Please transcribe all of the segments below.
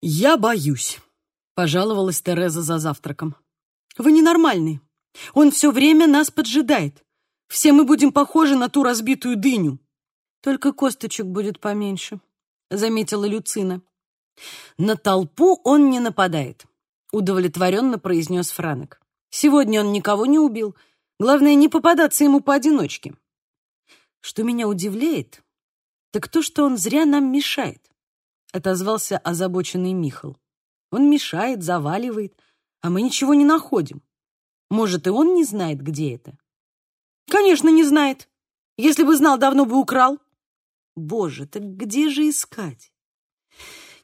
«Я боюсь», — пожаловалась Тереза за завтраком. «Вы ненормальный. Он все время нас поджидает. Все мы будем похожи на ту разбитую дыню». «Только косточек будет поменьше», — заметила Люцина. «На толпу он не нападает», — удовлетворенно произнес Франек. «Сегодня он никого не убил. Главное, не попадаться ему поодиночке». «Что меня удивляет, так то, что он зря нам мешает», — отозвался озабоченный Михал. «Он мешает, заваливает, а мы ничего не находим. Может, и он не знает, где это?» «Конечно, не знает. Если бы знал, давно бы украл». «Боже, так где же искать?»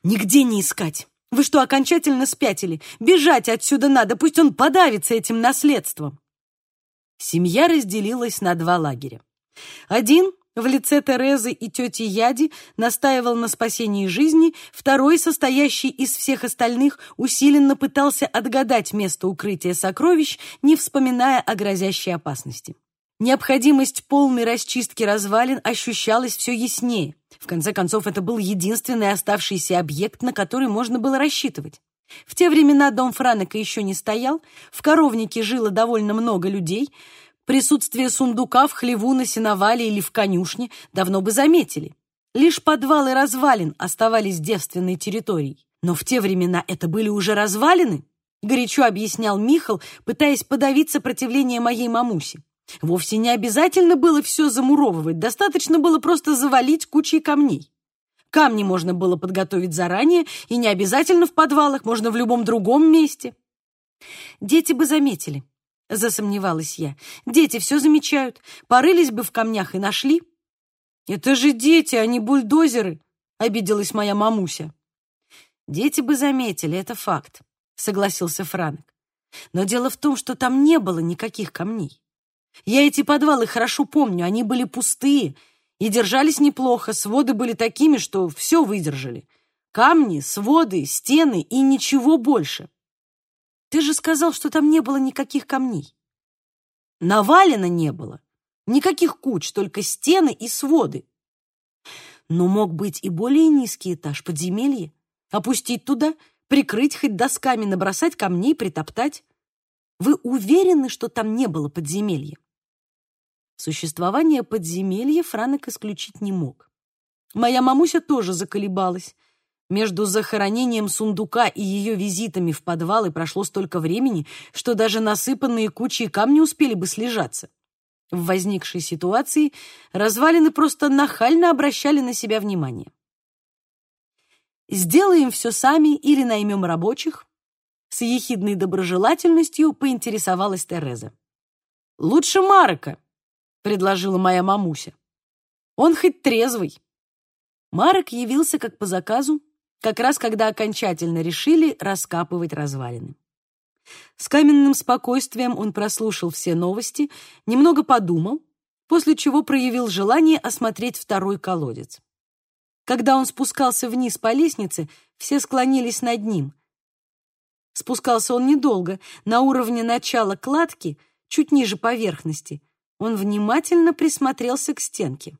«Нигде не искать. Вы что, окончательно спятили? Бежать отсюда надо, пусть он подавится этим наследством». Семья разделилась на два лагеря. Один в лице Терезы и тети Яди настаивал на спасении жизни, второй, состоящий из всех остальных, усиленно пытался отгадать место укрытия сокровищ, не вспоминая о грозящей опасности. Необходимость полной расчистки развалин ощущалась все яснее. В конце концов, это был единственный оставшийся объект, на который можно было рассчитывать. В те времена дом Франека еще не стоял, в коровнике жило довольно много людей — Присутствие сундука в хлеву на сеновале или в конюшне давно бы заметили. Лишь подвалы развалин оставались девственной территорией. Но в те времена это были уже развалины, горячо объяснял Михал, пытаясь подавить сопротивление моей мамуси. Вовсе не обязательно было все замуровывать, достаточно было просто завалить кучей камней. Камни можно было подготовить заранее, и не обязательно в подвалах, можно в любом другом месте. Дети бы заметили, — засомневалась я. «Дети все замечают. Порылись бы в камнях и нашли». «Это же дети, а не бульдозеры», — обиделась моя мамуся. «Дети бы заметили, это факт», — согласился Франк. «Но дело в том, что там не было никаких камней. Я эти подвалы хорошо помню, они были пустые и держались неплохо, своды были такими, что все выдержали. Камни, своды, стены и ничего больше. Ты же сказал, что там не было никаких камней. Навалено не было. Никаких куч, только стены и своды. Но мог быть и более низкий этаж, подземелье. Опустить туда, прикрыть хоть досками, набросать камней, притоптать. Вы уверены, что там не было подземелья? Существование подземелья Франок исключить не мог. Моя мамуся тоже заколебалась. Между захоронением сундука и ее визитами в подвалы прошло столько времени, что даже насыпанные кучей камни успели бы слежаться. В возникшей ситуации развалины просто нахально обращали на себя внимание. «Сделаем все сами или наймем рабочих?» С ехидной доброжелательностью поинтересовалась Тереза. «Лучше Марека», — предложила моя мамуся. «Он хоть трезвый». Марек явился как по заказу, как раз когда окончательно решили раскапывать развалины. С каменным спокойствием он прослушал все новости, немного подумал, после чего проявил желание осмотреть второй колодец. Когда он спускался вниз по лестнице, все склонились над ним. Спускался он недолго, на уровне начала кладки, чуть ниже поверхности. Он внимательно присмотрелся к стенке.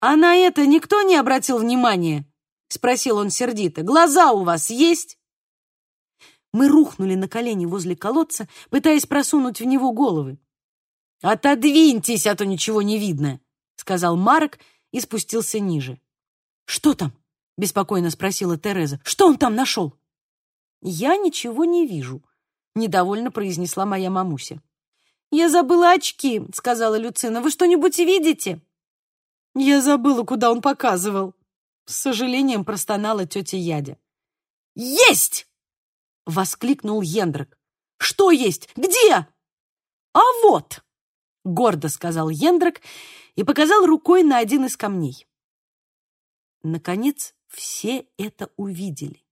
«А на это никто не обратил внимания?» — спросил он сердито. «Глаза у вас есть?» Мы рухнули на колени возле колодца, пытаясь просунуть в него головы. «Отодвиньтесь, а то ничего не видно», — сказал Марк и спустился ниже. «Что там?» — беспокойно спросила Тереза. «Что он там нашел?» «Я ничего не вижу», — недовольно произнесла моя мамуся. «Я забыла очки», — сказала Люцина. «Вы что-нибудь видите?» Я забыла, куда он показывал. С сожалением простонала тетя Ядя. «Есть!» — воскликнул Ендрик. «Что есть? Где?» «А вот!» — гордо сказал Ендрик и показал рукой на один из камней. Наконец, все это увидели.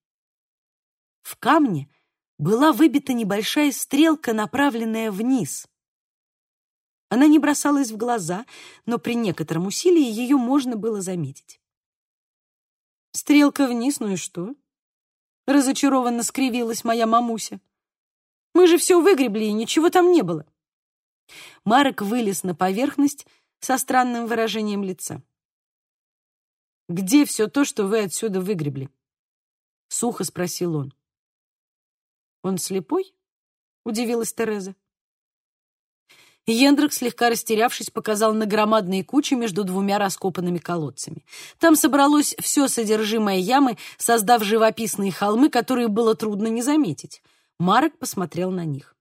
В камне была выбита небольшая стрелка, направленная вниз. Она не бросалась в глаза, но при некотором усилии ее можно было заметить. «Стрелка вниз, ну и что?» Разочарованно скривилась моя мамуся. «Мы же все выгребли, и ничего там не было». Марек вылез на поверхность со странным выражением лица. Где все то, что вы отсюда выгребли? Сухо спросил он. Он слепой? Удивилась Тереза. Йендрик, слегка растерявшись, показал на громадные кучи между двумя раскопанными колодцами. Там собралось все содержимое ямы, создав живописные холмы, которые было трудно не заметить. Марек посмотрел на них.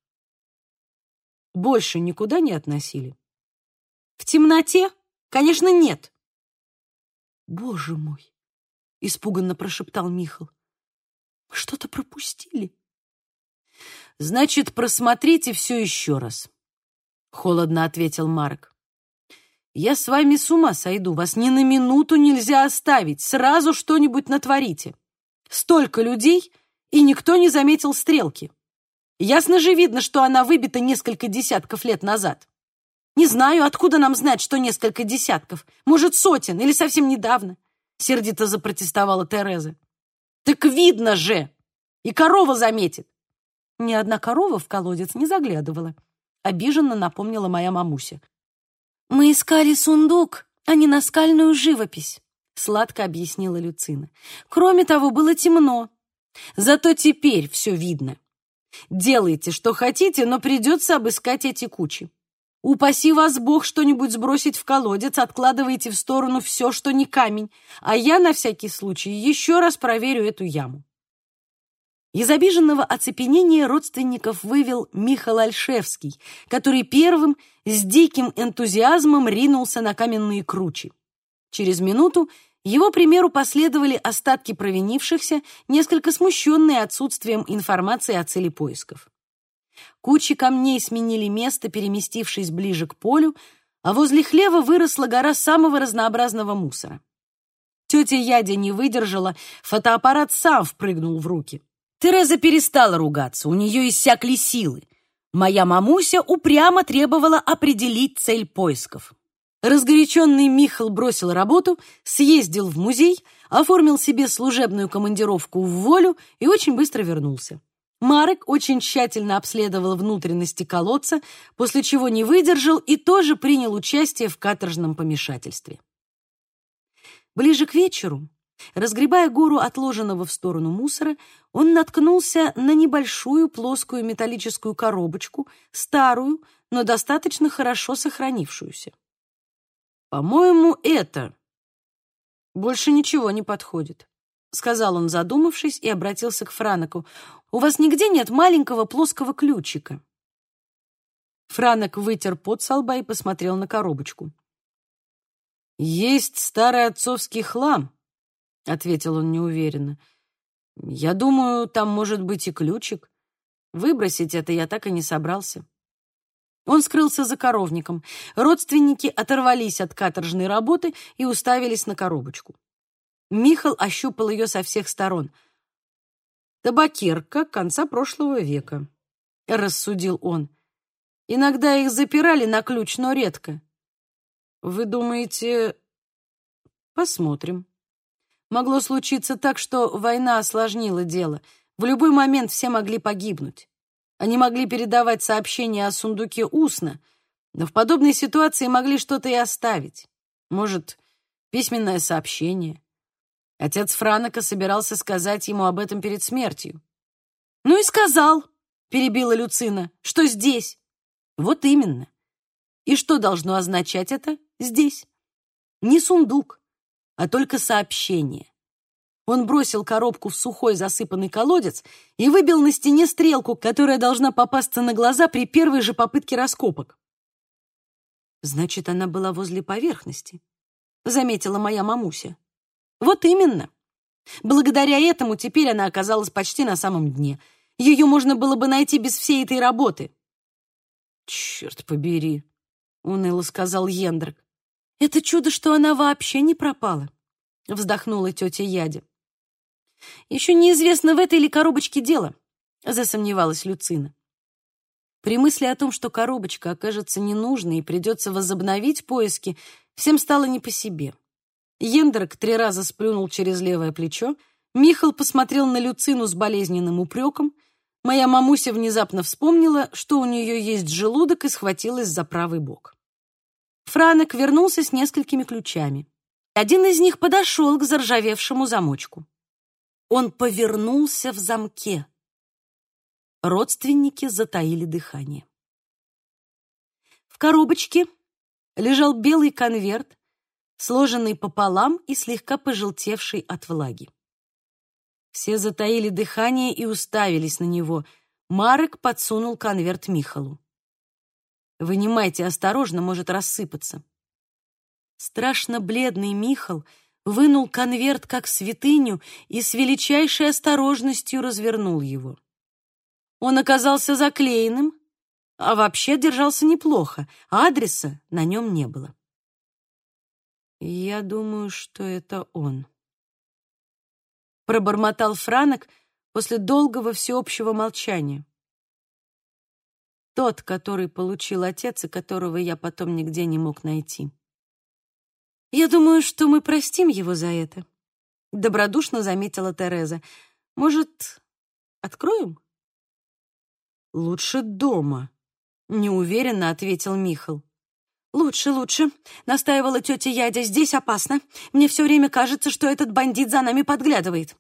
Больше никуда не относили? В темноте? Конечно, нет. Боже мой, испуганно прошептал Михал. Что-то пропустили. Значит, просмотрите все еще раз холодно ответил Марк. Я с вами с ума сойду, вас ни на минуту нельзя оставить, сразу что-нибудь натворите. Столько людей, и никто не заметил стрелки. Ясно же видно, что она выбита несколько десятков лет назад. Не знаю, откуда нам знать, что несколько десятков. Может, сотен или совсем недавно. Сердито запротестовала Тереза. Так видно же! И корова заметит. Ни одна корова в колодец не заглядывала обиженно напомнила моя мамуся. «Мы искали сундук, а не наскальную живопись», — сладко объяснила Люцина. «Кроме того, было темно. Зато теперь все видно. Делайте, что хотите, но придется обыскать эти кучи. Упаси вас Бог что-нибудь сбросить в колодец, откладывайте в сторону все, что не камень, а я на всякий случай еще раз проверю эту яму. Из обиженного оцепенения родственников вывел Михаил Альшевский, который первым с диким энтузиазмом ринулся на каменные кручи. Через минуту его примеру последовали остатки провинившихся, несколько смущенные отсутствием информации о цели поисков. Кучи камней сменили место, переместившись ближе к полю, а возле хлева выросла гора самого разнообразного мусора. Тетя Ядя не выдержала, фотоаппарат сам впрыгнул в руки. Тереза перестала ругаться, у нее иссякли силы. Моя мамуся упрямо требовала определить цель поисков. Разгоряченный Михал бросил работу, съездил в музей, оформил себе служебную командировку в волю и очень быстро вернулся. Марек очень тщательно обследовал внутренности колодца, после чего не выдержал и тоже принял участие в каторжном помешательстве. Ближе к вечеру Разгребая гору отложенного в сторону мусора, он наткнулся на небольшую плоскую металлическую коробочку, старую, но достаточно хорошо сохранившуюся. «По-моему, это больше ничего не подходит», — сказал он, задумавшись, и обратился к Франоку. «У вас нигде нет маленького плоского ключика?» Франок вытер пот со лба и посмотрел на коробочку. «Есть старый отцовский хлам», — ответил он неуверенно. «Я думаю, там может быть и ключик. Выбросить это я так и не собрался». Он скрылся за коровником. Родственники оторвались от каторжной работы и уставились на коробочку. Михал ощупал ее со всех сторон. «Табакерка конца прошлого века», — рассудил он. «Иногда их запирали на ключ, но редко». «Вы думаете...» «Посмотрим». Могло случиться так, что война осложнила дело. В любой момент все могли погибнуть. Они могли передавать сообщения о сундуке устно, но в подобной ситуации могли что-то и оставить. Может, письменное сообщение. Отец Франока собирался сказать ему об этом перед смертью. «Ну и сказал», — перебила Люцина, — «что здесь». «Вот именно. И что должно означать это здесь? Не сундук, а только сообщение. Он бросил коробку в сухой засыпанный колодец и выбил на стене стрелку, которая должна попасться на глаза при первой же попытке раскопок. Значит, она была возле поверхности, заметила моя мамуся. Вот именно. Благодаря этому теперь она оказалась почти на самом дне. Ее можно было бы найти без всей этой работы. Черт побери, уныло сказал Ендрик. Это чудо, что она вообще не пропала, вздохнула тетя Яди. Еще неизвестно, в этой ли коробочке дело, засомневалась Люцина. При мысли о том, что коробочка окажется ненужной и придется возобновить поиски, всем стало не по себе. Ендрак три раза сплюнул через левое плечо, Михал посмотрел на Люцину с болезненным упреком, моя мамуся внезапно вспомнила, что у нее есть желудок и схватилась за правый бок. Франек вернулся с несколькими ключами. Один из них подошел к заржавевшему замочку. Он повернулся в замке. Родственники затаили дыхание. В коробочке лежал белый конверт, сложенный пополам и слегка пожелтевший от влаги. Все затаили дыхание и уставились на него. Марек подсунул конверт Михалу. «Вынимайте осторожно, может рассыпаться». Страшно бледный Михал вынул конверт как святыню и с величайшей осторожностью развернул его. Он оказался заклеенным, а вообще держался неплохо, а адреса на нем не было. «Я думаю, что это он», — пробормотал Франок после долгого всеобщего молчания. Тот, который получил отец и которого я потом нигде не мог найти. «Я думаю, что мы простим его за это», — добродушно заметила Тереза. «Может, откроем?» «Лучше дома», — неуверенно ответил Михал. «Лучше, лучше», — настаивала тетя Ядя. «Здесь опасно. Мне все время кажется, что этот бандит за нами подглядывает.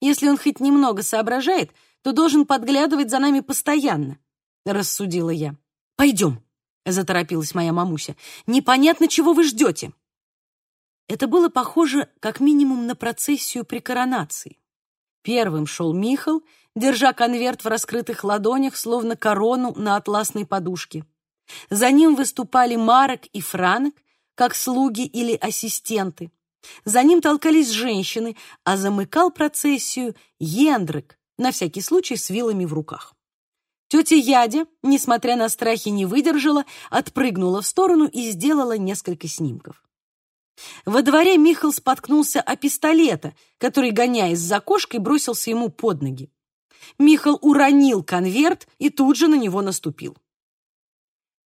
Если он хоть немного соображает, то должен подглядывать за нами постоянно», — рассудила я. «Пойдем», — заторопилась моя мамуся. «Непонятно, чего вы ждете». Это было похоже как минимум на процессию при коронации. Первым шел Михал, держа конверт в раскрытых ладонях, словно корону на атласной подушке. За ним выступали Марок и Франк, как слуги или ассистенты. За ним толкались женщины, а замыкал процессию Ендрик, на всякий случай с вилами в руках. Тетя Ядя, несмотря на страхи, не выдержала, отпрыгнула в сторону и сделала несколько снимков. Во дворе Михал споткнулся о пистолета, который, гоняясь за кошкой, бросился ему под ноги. Михал уронил конверт и тут же на него наступил.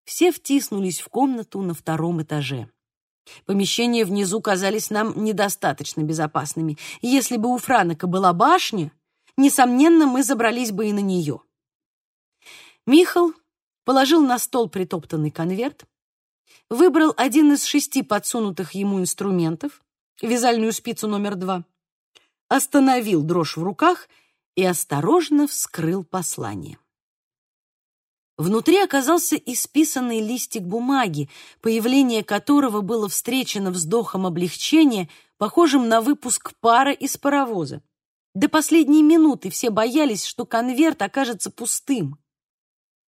Все втиснулись в комнату на втором этаже. Помещения внизу казались нам недостаточно безопасными. Если бы у Франока была башня, несомненно, мы забрались бы и на нее. Михал положил на стол притоптанный конверт, выбрал один из шести подсунутых ему инструментов, вязальную спицу номер два, остановил дрожь в руках и осторожно вскрыл послание. Внутри оказался исписанный листик бумаги, появление которого было встречено вздохом облегчения, похожим на выпуск пара из паровоза. До последней минуты все боялись, что конверт окажется пустым.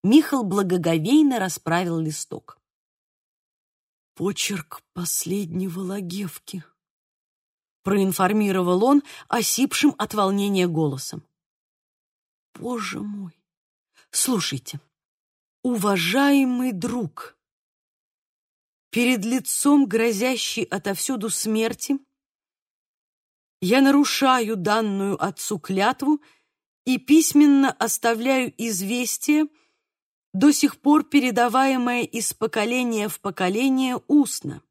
Михал благоговейно расправил листок. «Почерк последнего Лагевки», — проинформировал он осипшим от волнения голосом. «Боже мой! Слушайте, уважаемый друг, перед лицом грозящей отовсюду смерти я нарушаю данную отцу клятву и письменно оставляю известие, до сих пор передаваемое из поколения в поколение устно.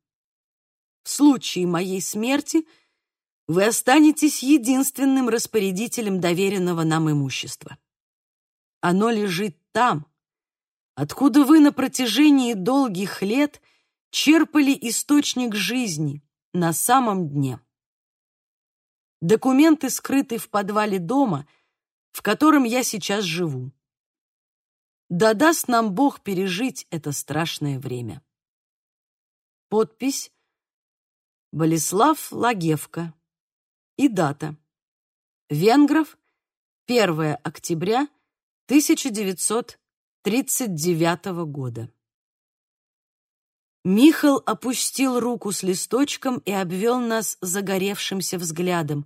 В случае моей смерти вы останетесь единственным распорядителем доверенного нам имущества. Оно лежит там, откуда вы на протяжении долгих лет черпали источник жизни на самом дне. Документы скрыты в подвале дома, в котором я сейчас живу. Да даст нам Бог пережить это страшное время. Подпись Болеслав Лагевка и дата. Венгров, 1 октября 1939 года. Михал опустил руку с листочком и обвел нас загоревшимся взглядом.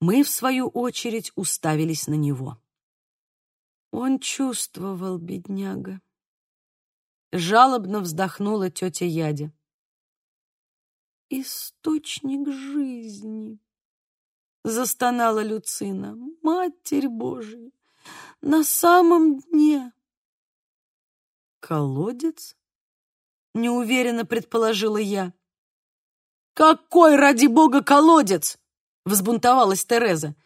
Мы, в свою очередь, уставились на него. Он чувствовал, бедняга. Жалобно вздохнула тетя Ядя. «Источник жизни!» Застонала Люцина. «Матерь Божия! На самом дне!» «Колодец?» Неуверенно предположила я. «Какой, ради бога, колодец?» Взбунтовалась Тереза.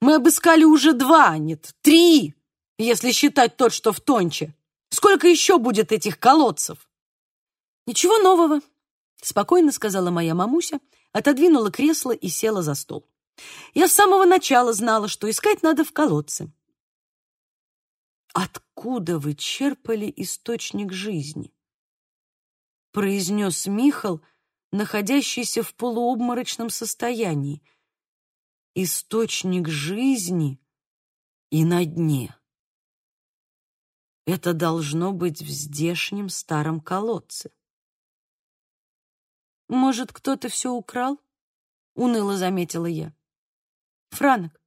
«Мы обыскали уже два, нет, три!» Если считать тот, что в Тонче. Сколько еще будет этих колодцев? Ничего нового, спокойно сказала моя мамуся, отодвинула кресло и села за стол. Я с самого начала знала, что искать надо в колодце. «Откуда вы черпали источник жизни?» произнес Михал, находящийся в полуобморочном состоянии. «Источник жизни и на дне». Это должно быть в здешнем старом колодце. «Может, кто-то все украл?» — уныло заметила я. «Франок,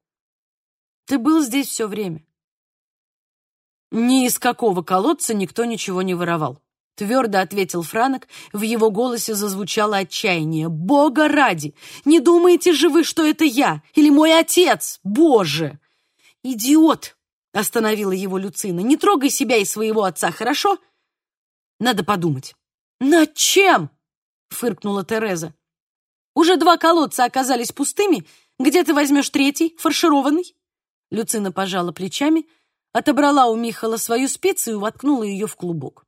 ты был здесь все время?» «Ни из какого колодца никто ничего не воровал», — твердо ответил Франок. В его голосе зазвучало отчаяние. «Бога ради! Не думаете же вы, что это я или мой отец? Боже!» «Идиот!» — остановила его Люцина. «Не трогай себя и своего отца, хорошо?» «Надо подумать». «Над чем?» — фыркнула Тереза. «Уже два колодца оказались пустыми. Где ты возьмешь третий, фаршированный?» Люцина пожала плечами — отобрала у Михала свою спицу и воткнула ее в клубок.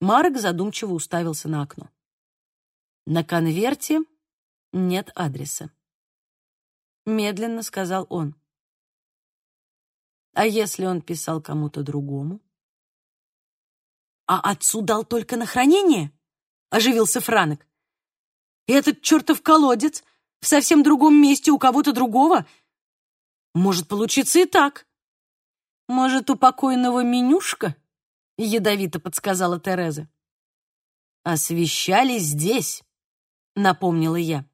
Марк задумчиво уставился на окно. На конверте нет адреса. Медленно сказал он. А если он писал кому-то другому? А отцу дал только на хранение? Оживился Франок. И этот чертов колодец в совсем другом месте у кого-то другого? Может получиться и так. «Может, у покойного менюшка?» — ядовито подсказала Тереза. «Освещали здесь», — напомнила я.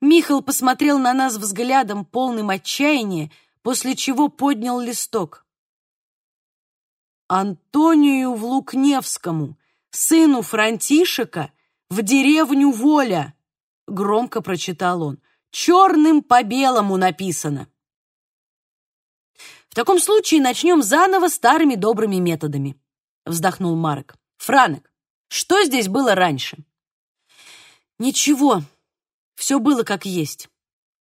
Михал посмотрел на нас взглядом, полным отчаяния, после чего поднял листок. «Антонию в Лукневскому, сыну Франтишека, в деревню Воля», — громко прочитал он. «Черным по белому написано». В таком случае начнем заново старыми добрыми методами, вздохнул Марк. Франек, что здесь было раньше? Ничего, все было как есть,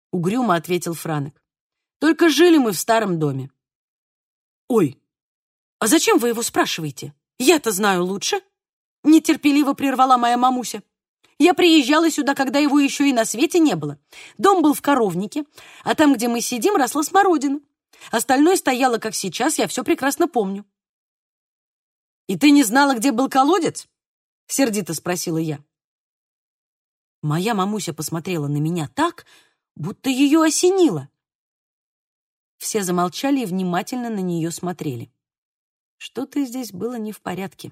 угрюмо ответил Франек. Только жили мы в старом доме. Ой, а зачем вы его спрашиваете? Я-то знаю лучше, нетерпеливо прервала моя мамуся. Я приезжала сюда, когда его еще и на свете не было. Дом был в коровнике, а там, где мы сидим, росла смородина. Остальное стояло, как сейчас, я все прекрасно помню. «И ты не знала, где был колодец?» — сердито спросила я. Моя мамуся посмотрела на меня так, будто ее осенило. Все замолчали и внимательно на нее смотрели. Что-то здесь было не в порядке.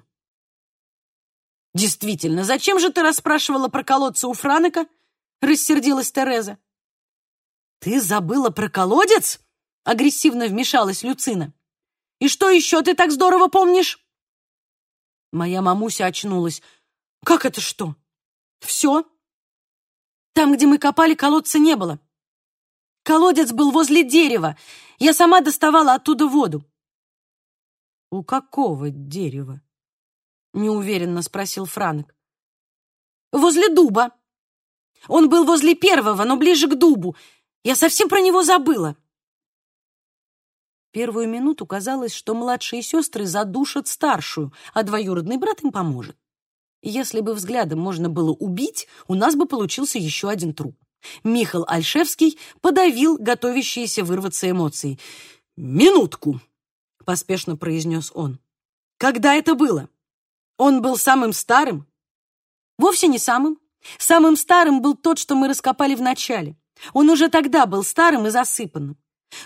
«Действительно, зачем же ты расспрашивала про колодца у Франека?» — рассердилась Тереза. «Ты забыла про колодец?» Агрессивно вмешалась Люцина. «И что еще ты так здорово помнишь?» Моя мамуся очнулась. «Как это что?» «Все. Там, где мы копали, колодца не было. Колодец был возле дерева. Я сама доставала оттуда воду». «У какого дерева?» неуверенно спросил Франк. «Возле дуба. Он был возле первого, но ближе к дубу. Я совсем про него забыла». Первую минуту казалось, что младшие сестры задушат старшую, а двоюродный брат им поможет. Если бы взглядом можно было убить, у нас бы получился еще один труп. Михаил Альшевский подавил готовящиеся вырваться эмоции. «Минутку!» — поспешно произнес он. «Когда это было? Он был самым старым?» «Вовсе не самым. Самым старым был тот, что мы раскопали в начале. Он уже тогда был старым и засыпанным.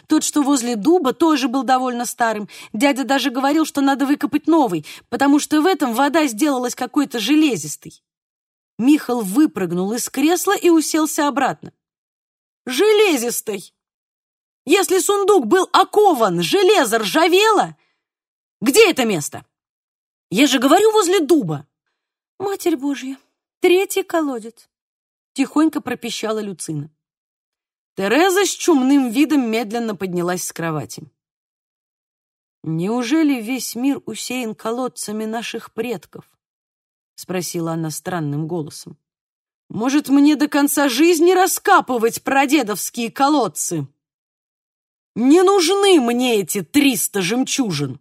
Тот, что возле дуба, тоже был довольно старым. Дядя даже говорил, что надо выкопать новый, потому что в этом вода сделалась какой-то железистой. Михал выпрыгнул из кресла и уселся обратно. «Железистой! Если сундук был окован, железо ржавело! Где это место? Я же говорю, возле дуба!» «Матерь Божья, третий колодец!» Тихонько пропищала Люцина. Тереза с чумным видом медленно поднялась с кровати. «Неужели весь мир усеян колодцами наших предков?» — спросила она странным голосом. «Может, мне до конца жизни раскапывать прадедовские колодцы? Не нужны мне эти триста жемчужин!»